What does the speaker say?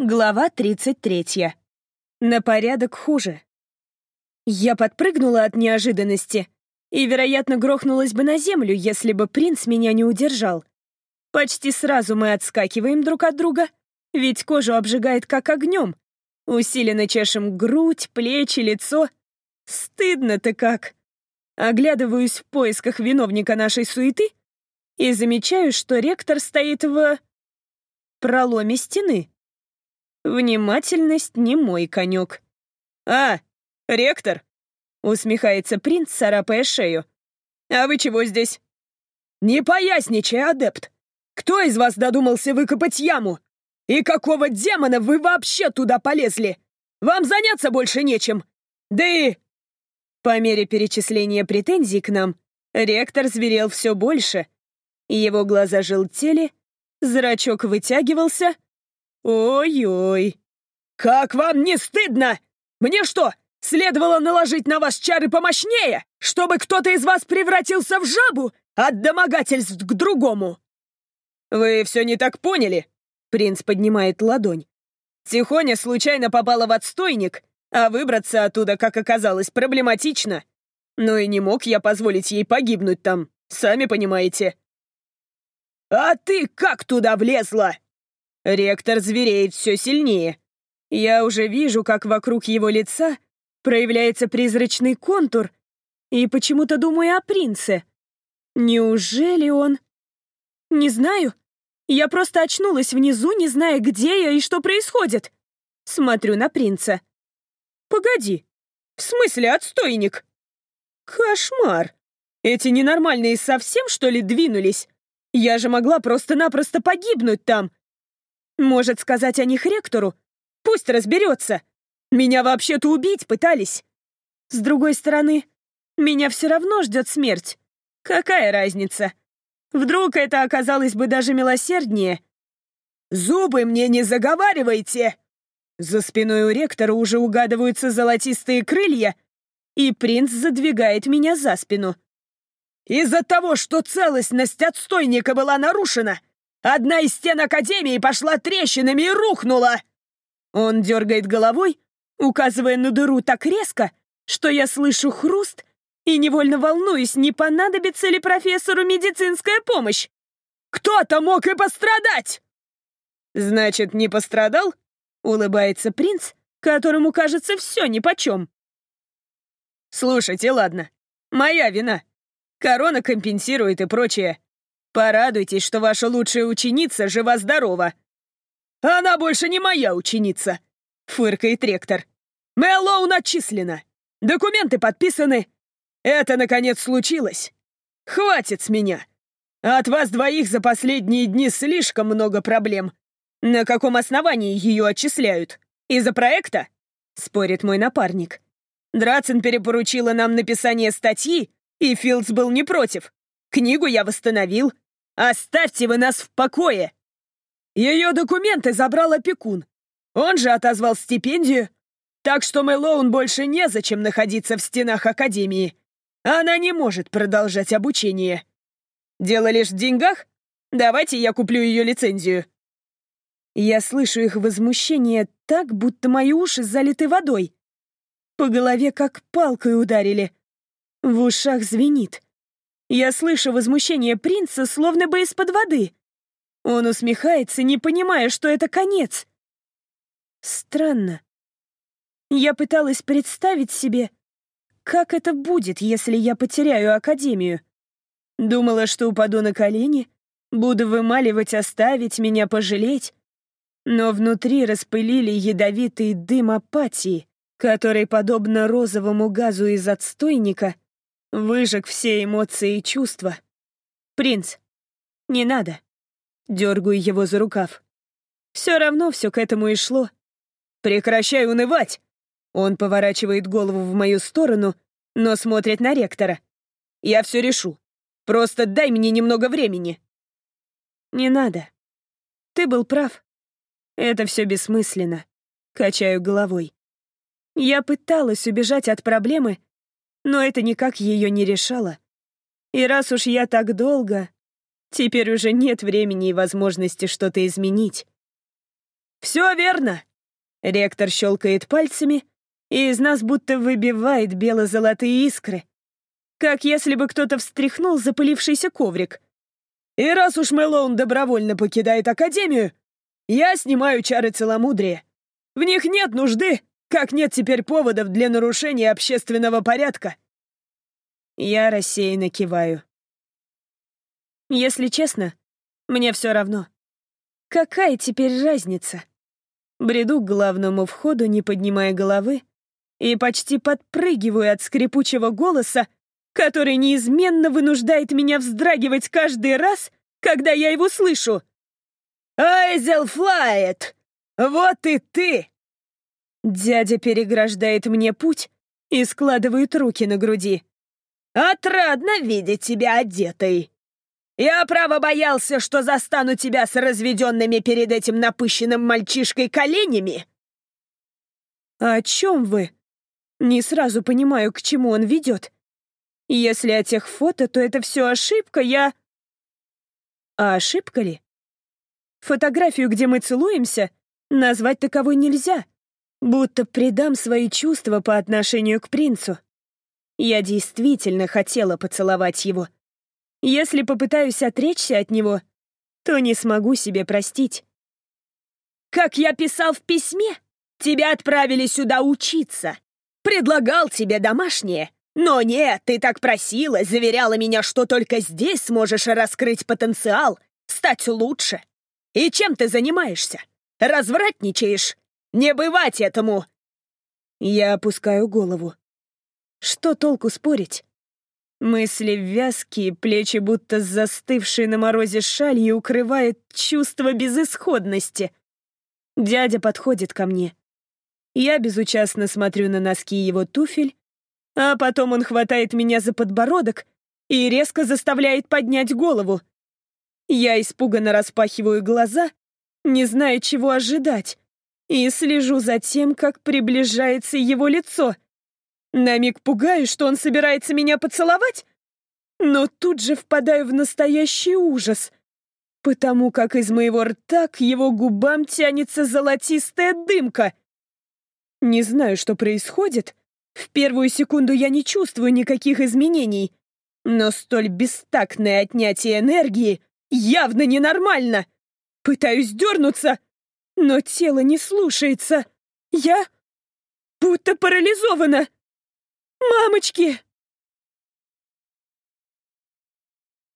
Глава 33. На порядок хуже. Я подпрыгнула от неожиданности и, вероятно, грохнулась бы на землю, если бы принц меня не удержал. Почти сразу мы отскакиваем друг от друга, ведь кожу обжигает как огнем. Усиленно чешем грудь, плечи, лицо. Стыдно-то как. Оглядываюсь в поисках виновника нашей суеты и замечаю, что ректор стоит в... проломе стены. Внимательность не мой конек. «А, ректор!» — усмехается принц, царапая шею. «А вы чего здесь?» «Не поясничай, адепт! Кто из вас додумался выкопать яму? И какого демона вы вообще туда полезли? Вам заняться больше нечем! Да и...» По мере перечисления претензий к нам, ректор зверел все больше. Его глаза желтели, зрачок вытягивался — «Ой-ой! Как вам не стыдно? Мне что, следовало наложить на вас чары помощнее, чтобы кто-то из вас превратился в жабу от домогательств к другому?» «Вы все не так поняли?» Принц поднимает ладонь. Тихоня случайно попала в отстойник, а выбраться оттуда, как оказалось, проблематично. Ну и не мог я позволить ей погибнуть там, сами понимаете. «А ты как туда влезла?» Ректор звереет все сильнее. Я уже вижу, как вокруг его лица проявляется призрачный контур, и почему-то думаю о принце. Неужели он... Не знаю. Я просто очнулась внизу, не зная, где я и что происходит. Смотрю на принца. Погоди. В смысле отстойник? Кошмар. Эти ненормальные совсем, что ли, двинулись? Я же могла просто-напросто погибнуть там. Может, сказать о них ректору? Пусть разберется. Меня вообще-то убить пытались. С другой стороны, меня все равно ждет смерть. Какая разница? Вдруг это оказалось бы даже милосерднее? «Зубы мне не заговаривайте!» За спиной у ректора уже угадываются золотистые крылья, и принц задвигает меня за спину. «Из-за того, что целостность отстойника была нарушена, Одна из стен Академии пошла трещинами и рухнула!» Он дергает головой, указывая на дыру так резко, что я слышу хруст и невольно волнуюсь, не понадобится ли профессору медицинская помощь. «Кто-то мог и пострадать!» «Значит, не пострадал?» — улыбается принц, которому кажется все нипочем. «Слушайте, ладно, моя вина. Корона компенсирует и прочее. Порадуйтесь, что ваша лучшая ученица жива-здорова. Она больше не моя ученица, фыркает ректор. Мэллоун отчислена. Документы подписаны. Это, наконец, случилось. Хватит с меня. От вас двоих за последние дни слишком много проблем. На каком основании ее отчисляют? Из-за проекта? Спорит мой напарник. Драцен перепоручила нам написание статьи, и Филдс был не против. Книгу я восстановил, «Оставьте вы нас в покое!» Ее документы забрал опекун. Он же отозвал стипендию. Так что Мэлоун больше незачем находиться в стенах Академии. Она не может продолжать обучение. Дело лишь в деньгах? Давайте я куплю ее лицензию. Я слышу их возмущение так, будто мои уши залиты водой. По голове как палкой ударили. В ушах звенит. Я слышу возмущение принца, словно бы из-под воды. Он усмехается, не понимая, что это конец. Странно. Я пыталась представить себе, как это будет, если я потеряю Академию. Думала, что упаду на колени, буду вымаливать, оставить меня, пожалеть. Но внутри распылили ядовитый дым апатии, который, подобно розовому газу из отстойника, Выжег все эмоции и чувства. «Принц, не надо». Дергаю его за рукав. Все равно все к этому и шло. «Прекращай унывать!» Он поворачивает голову в мою сторону, но смотрит на ректора. «Я все решу. Просто дай мне немного времени». «Не надо. Ты был прав. Это все бессмысленно». Качаю головой. Я пыталась убежать от проблемы, но это никак ее не решало. И раз уж я так долго, теперь уже нет времени и возможности что-то изменить. Все верно. Ректор щелкает пальцами, и из нас будто выбивает бело-золотые искры. Как если бы кто-то встряхнул запылившийся коврик. И раз уж Мэлоун добровольно покидает Академию, я снимаю чары целомудрия. В них нет нужды, как нет теперь поводов для нарушения общественного порядка. Я рассеянно киваю. Если честно, мне все равно. Какая теперь разница? Бреду к главному входу, не поднимая головы, и почти подпрыгиваю от скрипучего голоса, который неизменно вынуждает меня вздрагивать каждый раз, когда я его слышу. «Айзел Флайет! Вот и ты!» Дядя переграждает мне путь и складывает руки на груди. «Отрадно видеть тебя одетой. Я, право, боялся, что застану тебя с разведенными перед этим напыщенным мальчишкой коленями». «О чем вы?» Не сразу понимаю, к чему он ведет. Если о тех фото, то это все ошибка, я... А ошибка ли? Фотографию, где мы целуемся, назвать таковой нельзя. Будто предам свои чувства по отношению к принцу. Я действительно хотела поцеловать его. Если попытаюсь отречься от него, то не смогу себе простить. Как я писал в письме, тебя отправили сюда учиться. Предлагал тебе домашнее, но нет, ты так просила, заверяла меня, что только здесь сможешь раскрыть потенциал, стать лучше. И чем ты занимаешься? Развратничаешь? Не бывать этому!» Я опускаю голову. Что толку спорить? Мысли вязкие, плечи будто застывшие на морозе шалью укрывает чувство безысходности. Дядя подходит ко мне. Я безучастно смотрю на носки его туфель, а потом он хватает меня за подбородок и резко заставляет поднять голову. Я испуганно распахиваю глаза, не зная, чего ожидать, и слежу за тем, как приближается его лицо. На миг пугаю, что он собирается меня поцеловать, но тут же впадаю в настоящий ужас, потому как из моего рта к его губам тянется золотистая дымка — не знаю, что происходит. В первую секунду я не чувствую никаких изменений. Но столь бестактное отнятие энергии явно ненормально. Пытаюсь дернуться, но тело не слушается. Я будто парализована. «Мамочки!»